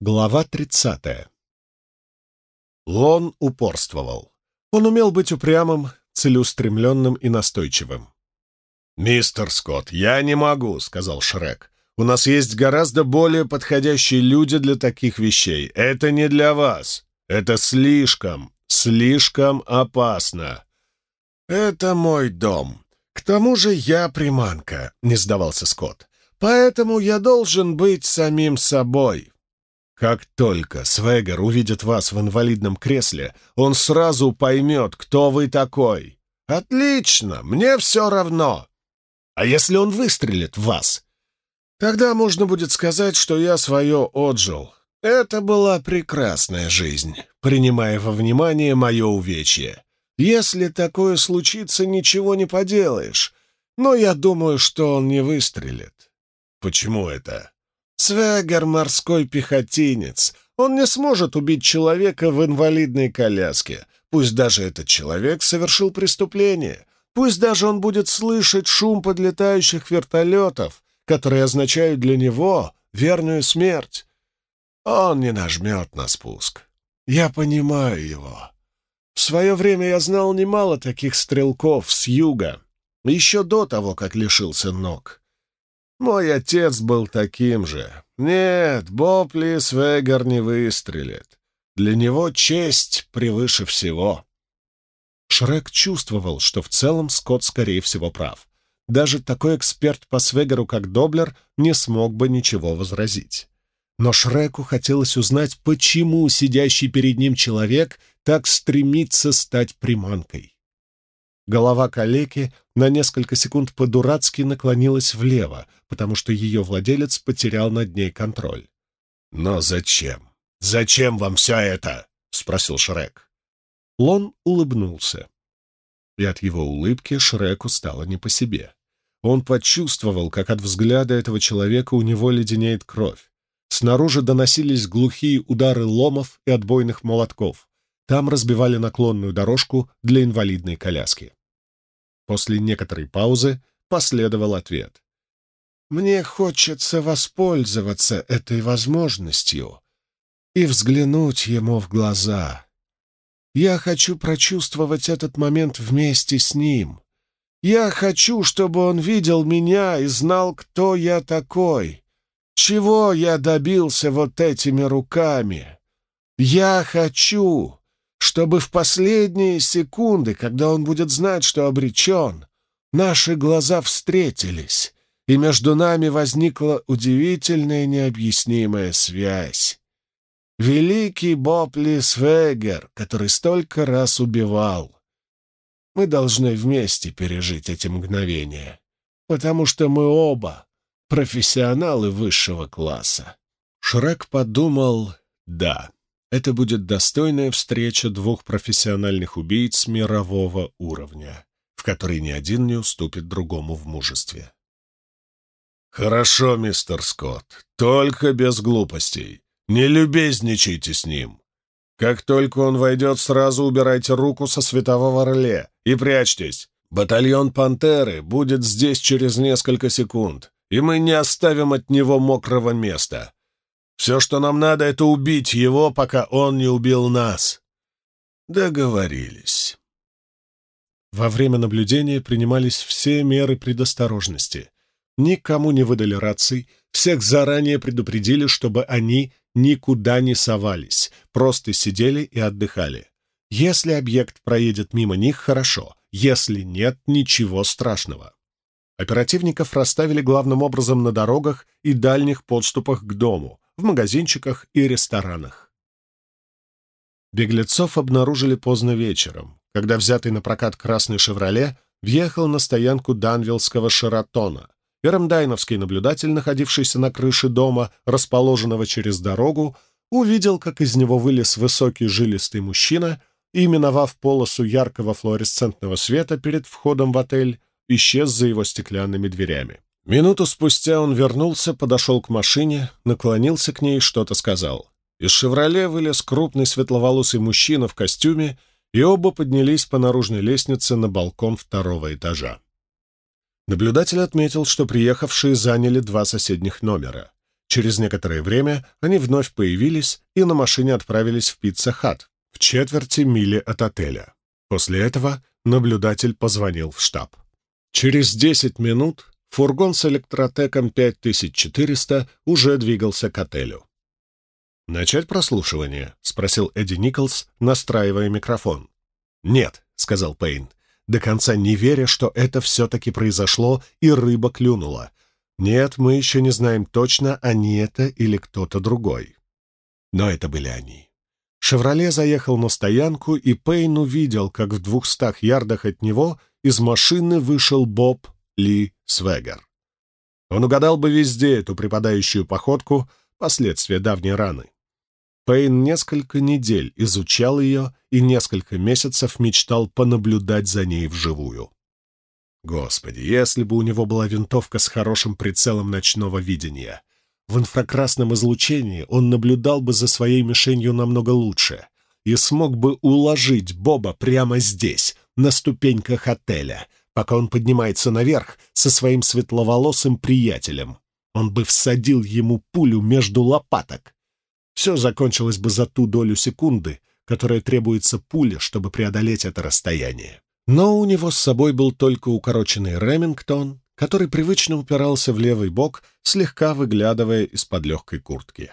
Глава 30. Лон упорствовал. Он умел быть упрямым, целеустремленным и настойчивым. «Мистер Скотт, я не могу», — сказал Шрек. «У нас есть гораздо более подходящие люди для таких вещей. Это не для вас. Это слишком, слишком опасно. Это мой дом. К тому же я приманка», — не сдавался Скотт. «Поэтому я должен быть самим собой». Как только Свегер увидит вас в инвалидном кресле, он сразу поймет, кто вы такой. Отлично, мне все равно. А если он выстрелит в вас? Тогда можно будет сказать, что я свое отжил. Это была прекрасная жизнь, принимая во внимание мое увечье. Если такое случится, ничего не поделаешь. Но я думаю, что он не выстрелит. Почему это? Свегер — морской пехотинец. Он не сможет убить человека в инвалидной коляске. Пусть даже этот человек совершил преступление. Пусть даже он будет слышать шум подлетающих вертолетов, которые означают для него верную смерть. Он не нажмет на спуск. Я понимаю его. В свое время я знал немало таких стрелков с юга, еще до того, как лишился ног. Мой отец был таким же. Нет, Бопли Свегер не выстрелит. Для него честь превыше всего. Шрек чувствовал, что в целом Скотт, скорее всего, прав. Даже такой эксперт по Свегеру, как Доблер, не смог бы ничего возразить. Но Шреку хотелось узнать, почему сидящий перед ним человек так стремится стать приманкой. Голова калеки на несколько секунд по-дурацки наклонилась влево, потому что ее владелец потерял над ней контроль. «Но зачем? Зачем вам все это?» — спросил Шрек. Лон улыбнулся. И от его улыбки Шреку стало не по себе. Он почувствовал, как от взгляда этого человека у него леденеет кровь. Снаружи доносились глухие удары ломов и отбойных молотков. Там разбивали наклонную дорожку для инвалидной коляски. После некоторой паузы последовал ответ. «Мне хочется воспользоваться этой возможностью и взглянуть ему в глаза. Я хочу прочувствовать этот момент вместе с ним. Я хочу, чтобы он видел меня и знал, кто я такой, чего я добился вот этими руками. Я хочу, чтобы в последние секунды, когда он будет знать, что обречен, наши глаза встретились, и между нами возникла удивительная необъяснимая связь. Великий Боб Лисвегер, который столько раз убивал. Мы должны вместе пережить эти мгновения, потому что мы оба профессионалы высшего класса. Шрек подумал «да». Это будет достойная встреча двух профессиональных убийц мирового уровня, в которой ни один не уступит другому в мужестве. «Хорошо, мистер Скотт, только без глупостей. Не любезничайте с ним. Как только он войдет, сразу убирайте руку со светового реле и прячьтесь. Батальон «Пантеры» будет здесь через несколько секунд, и мы не оставим от него мокрого места. Все, что нам надо, это убить его, пока он не убил нас. Договорились. Во время наблюдения принимались все меры предосторожности. Никому не выдали раций, всех заранее предупредили, чтобы они никуда не совались, просто сидели и отдыхали. Если объект проедет мимо них, хорошо, если нет, ничего страшного. Оперативников расставили главным образом на дорогах и дальних подступах к дому, в магазинчиках и ресторанах. Беглецов обнаружили поздно вечером, когда взятый на прокат красный «Шевроле» въехал на стоянку Данвиллского «Шератона», и наблюдатель, находившийся на крыше дома, расположенного через дорогу, увидел, как из него вылез высокий жилистый мужчина и, миновав полосу яркого флуоресцентного света перед входом в отель, исчез за его стеклянными дверями. Минуту спустя он вернулся, подошел к машине, наклонился к ней и что-то сказал. Из «Шевроле» вылез крупный светловолосый мужчина в костюме, и оба поднялись по наружной лестнице на балкон второго этажа. Наблюдатель отметил, что приехавшие заняли два соседних номера. Через некоторое время они вновь появились и на машине отправились в Pizza Hut в четверти мили от отеля. После этого наблюдатель позвонил в штаб. Через 10 минут фургон с электротеком 5400 уже двигался к отелю. «Начать прослушивание?» — спросил Эдди Николс, настраивая микрофон. «Нет», — сказал Пейн, до конца не веря, что это все-таки произошло и рыба клюнула. «Нет, мы еще не знаем точно, они это или кто-то другой». Но это были они. «Шевроле» заехал на стоянку, и Пейн увидел, как в двухстах ярдах от него из машины вышел Боб Ли Свегер. Он угадал бы везде эту припадающую походку, последствия давней раны. Пейн несколько недель изучал ее и несколько месяцев мечтал понаблюдать за ней вживую. Господи, если бы у него была винтовка с хорошим прицелом ночного видения. В инфракрасном излучении он наблюдал бы за своей мишенью намного лучше и смог бы уложить Боба прямо здесь, на ступеньках отеля, пока он поднимается наверх со своим светловолосым приятелем. Он бы всадил ему пулю между лопаток. Все закончилось бы за ту долю секунды, которая требуется пуле, чтобы преодолеть это расстояние. Но у него с собой был только укороченный Ремингтон, который привычно упирался в левый бок, слегка выглядывая из-под легкой куртки.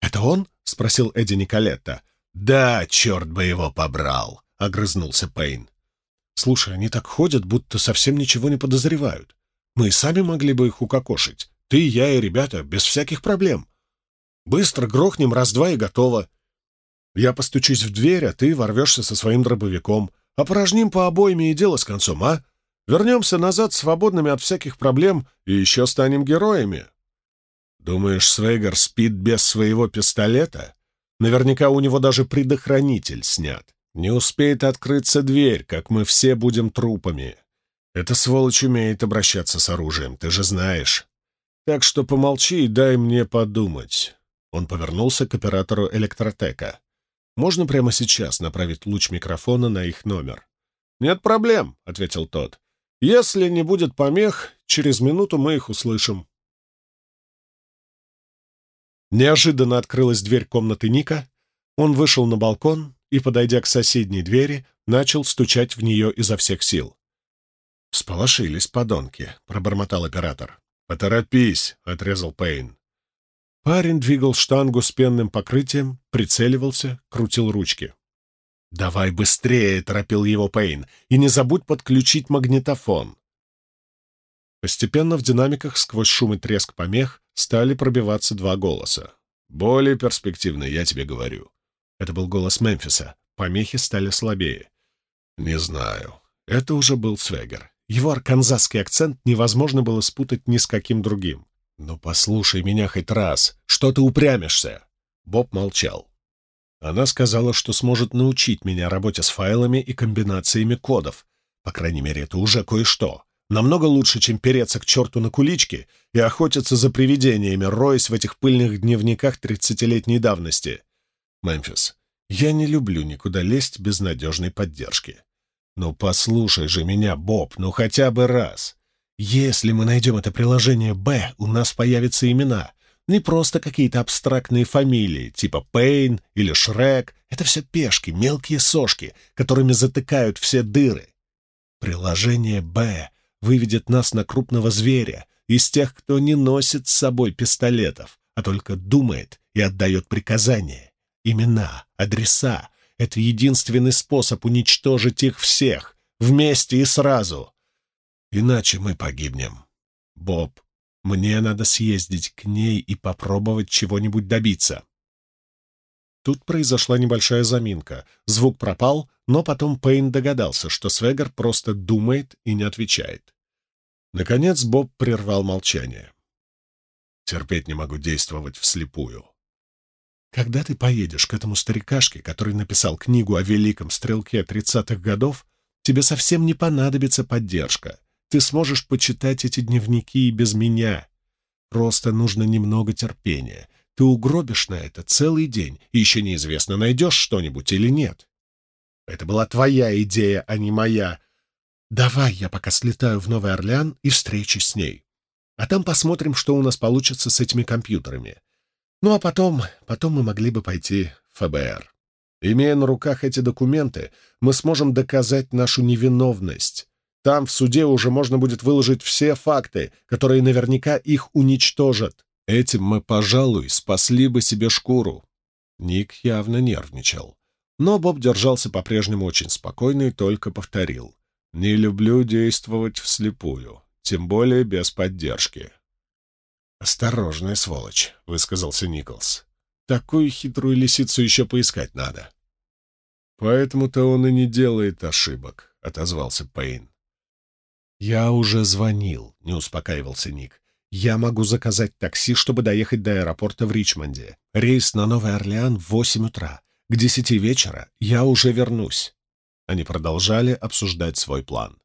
«Это он?» — спросил Эдди Николетта. «Да, черт бы его побрал!» — огрызнулся Пейн. «Слушай, они так ходят, будто совсем ничего не подозревают. Мы и сами могли бы их укокошить. Ты, я и ребята, без всяких проблем. Быстро грохнем раз-два и готово. Я постучусь в дверь, а ты ворвешься со своим дробовиком. Опорожним по обоими и дело с концом, а? Вернемся назад свободными от всяких проблем и еще станем героями. Думаешь, Свейгер спит без своего пистолета? Наверняка у него даже предохранитель снят. Не успеет открыться дверь, как мы все будем трупами. Эта сволочь умеет обращаться с оружием, ты же знаешь. Так что помолчи и дай мне подумать. Он повернулся к оператору электротека. Можно прямо сейчас направить луч микрофона на их номер? «Нет проблем», — ответил тот. «Если не будет помех, через минуту мы их услышим». Неожиданно открылась дверь комнаты Ника. Он вышел на балкон и, подойдя к соседней двери, начал стучать в нее изо всех сил. «Сполошились, подонки», — пробормотал оператор. «Поторопись», — отрезал Пейн. Парень двигал штангу с пенным покрытием, прицеливался, крутил ручки. «Давай быстрее!» — торопил его Пейн. «И не забудь подключить магнитофон!» Постепенно в динамиках сквозь шум и треск помех стали пробиваться два голоса. «Более перспективный, я тебе говорю». Это был голос Мемфиса. Помехи стали слабее. «Не знаю». Это уже был Свегер. Его арканзасский акцент невозможно было спутать ни с каким другим. «Ну послушай меня хоть раз, что ты упрямишься?» Боб молчал. Она сказала, что сможет научить меня работе с файлами и комбинациями кодов. По крайней мере, это уже кое-что. Намного лучше, чем переться к черту на куличке и охотиться за привидениями, роясь в этих пыльных дневниках тридцатилетней давности. Мемфис, я не люблю никуда лезть без надежной поддержки. Ну послушай же меня, Боб, ну хотя бы раз. Если мы найдем это приложение «Б», у нас появятся имена. Не просто какие-то абстрактные фамилии, типа Пейн или Шрек. Это все пешки, мелкие сошки, которыми затыкают все дыры. Приложение «Б» выведет нас на крупного зверя, из тех, кто не носит с собой пистолетов, а только думает и отдает приказания. Имена, адреса — это единственный способ уничтожить их всех, вместе и сразу. Иначе мы погибнем. Боб, мне надо съездить к ней и попробовать чего-нибудь добиться. Тут произошла небольшая заминка. Звук пропал, но потом Пейн догадался, что Свегер просто думает и не отвечает. Наконец Боб прервал молчание. «Терпеть не могу действовать вслепую. Когда ты поедешь к этому старикашке, который написал книгу о великом стрелке тридцатых годов, тебе совсем не понадобится поддержка. Ты сможешь почитать эти дневники и без меня. Просто нужно немного терпения. Ты угробишь на это целый день, и еще неизвестно, найдешь что-нибудь или нет. Это была твоя идея, а не моя. Давай я пока слетаю в Новый Орлеан и встречусь с ней. А там посмотрим, что у нас получится с этими компьютерами. Ну а потом, потом мы могли бы пойти в ФБР. Имея на руках эти документы, мы сможем доказать нашу невиновность. Там в суде уже можно будет выложить все факты, которые наверняка их уничтожат. Этим мы, пожалуй, спасли бы себе шкуру. Ник явно нервничал. Но Боб держался по-прежнему очень спокойно и только повторил. «Не люблю действовать вслепую, тем более без поддержки». «Осторожная сволочь», — высказался Николс. «Такую хитрую лисицу еще поискать надо». «Поэтому-то он и не делает ошибок», — отозвался Пейн. «Я уже звонил», — не успокаивался Ник. «Я могу заказать такси, чтобы доехать до аэропорта в Ричмонде. Рейс на Новый Орлеан в восемь утра. К десяти вечера я уже вернусь». Они продолжали обсуждать свой план.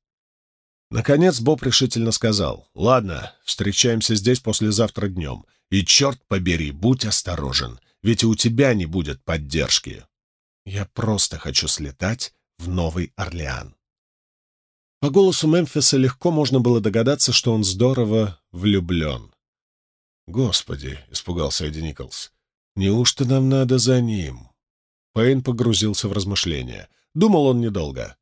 Наконец Боб решительно сказал, «Ладно, встречаемся здесь послезавтра днем. И, черт побери, будь осторожен, ведь и у тебя не будет поддержки. Я просто хочу слетать в Новый Орлеан». По голосу Мемфиса легко можно было догадаться, что он здорово влюблен. «Господи!» — испугался Эдди Николс. «Неужто нам надо за ним?» Пейн погрузился в размышления. Думал он недолго.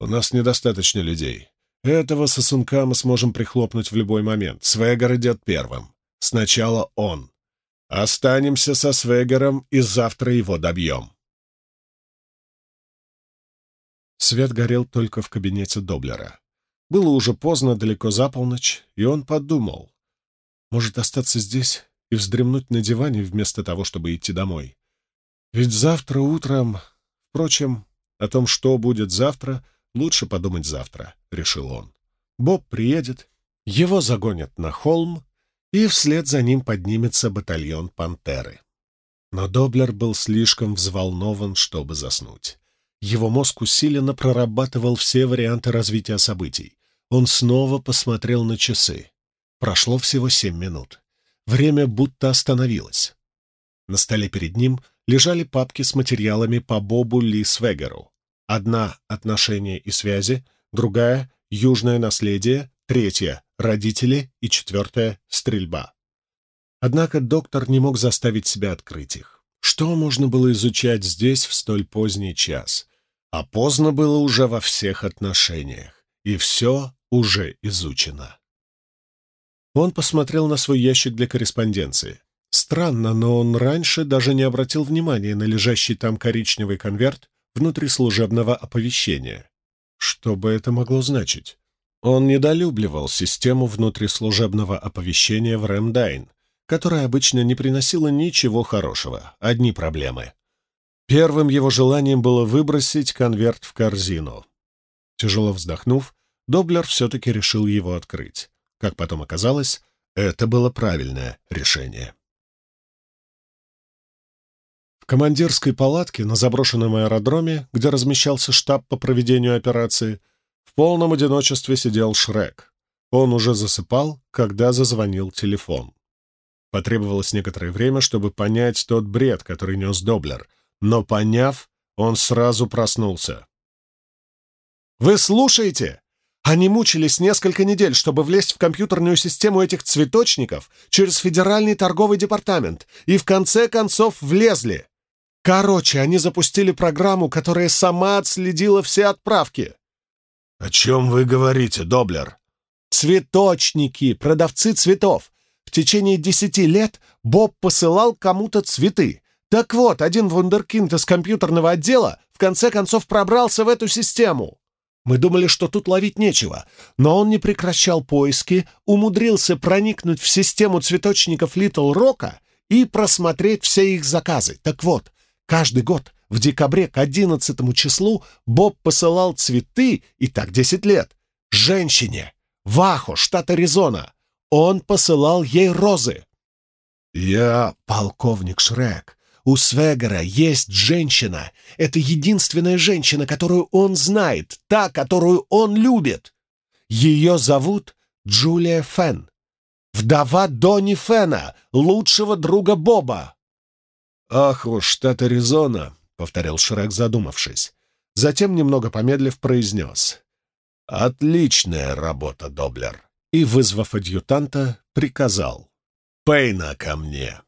«У нас недостаточно людей. Этого сосунка мы сможем прихлопнуть в любой момент. Свегер идет первым. Сначала он. Останемся со Свегером и завтра его добьем». Свет горел только в кабинете Доблера. Было уже поздно, далеко за полночь, и он подумал. Может, остаться здесь и вздремнуть на диване вместо того, чтобы идти домой. Ведь завтра утром... Впрочем, о том, что будет завтра, лучше подумать завтра, — решил он. Боб приедет, его загонят на холм, и вслед за ним поднимется батальон «Пантеры». Но Доблер был слишком взволнован, чтобы заснуть. Его мозг усиленно прорабатывал все варианты развития событий. Он снова посмотрел на часы. Прошло всего семь минут. Время будто остановилось. На столе перед ним лежали папки с материалами по Бобу Ли Свегеру. Одна — отношения и связи, другая — южное наследие, третья — родители и четвертая — стрельба. Однако доктор не мог заставить себя открыть их. Что можно было изучать здесь в столь поздний час? А поздно было уже во всех отношениях, и все уже изучено. Он посмотрел на свой ящик для корреспонденции. Странно, но он раньше даже не обратил внимания на лежащий там коричневый конверт внутри служебного оповещения. Что бы это могло значить? Он недолюбливал систему внутрислужебного оповещения в Рэмдайн, которая обычно не приносила ничего хорошего, одни проблемы. Первым его желанием было выбросить конверт в корзину. Тяжело вздохнув, Доблер все-таки решил его открыть. Как потом оказалось, это было правильное решение. Командирской палатке на заброшенном аэродроме, где размещался штаб по проведению операции, в полном одиночестве сидел Шрек. Он уже засыпал, когда зазвонил телефон. Потребовалось некоторое время, чтобы понять тот бред, который нес Доблер — но, поняв, он сразу проснулся. «Вы слушаете? Они мучились несколько недель, чтобы влезть в компьютерную систему этих цветочников через Федеральный торговый департамент, и в конце концов влезли. Короче, они запустили программу, которая сама отследила все отправки». «О чем вы говорите, Доблер?» «Цветочники, продавцы цветов. В течение десяти лет Боб посылал кому-то цветы, так вот, один вундеркинд из компьютерного отдела в конце концов пробрался в эту систему. Мы думали, что тут ловить нечего, но он не прекращал поиски, умудрился проникнуть в систему цветочников Литл Рока и просмотреть все их заказы. Так вот, каждый год в декабре к 11 числу Боб посылал цветы, и так 10 лет, женщине, Вахо, штат Аризона. Он посылал ей розы. «Я полковник Шрек. У Свегера есть женщина. Это единственная женщина, которую он знает, та, которую он любит. Ее зовут Джулия Фен. Вдова Донни Фена, лучшего друга Боба. «Ах уж, штат Аризона», — повторил Шрек, задумавшись. Затем, немного помедлив, произнес. «Отличная работа, Доблер. и, вызвав адъютанта, приказал «Пейна ко мне!»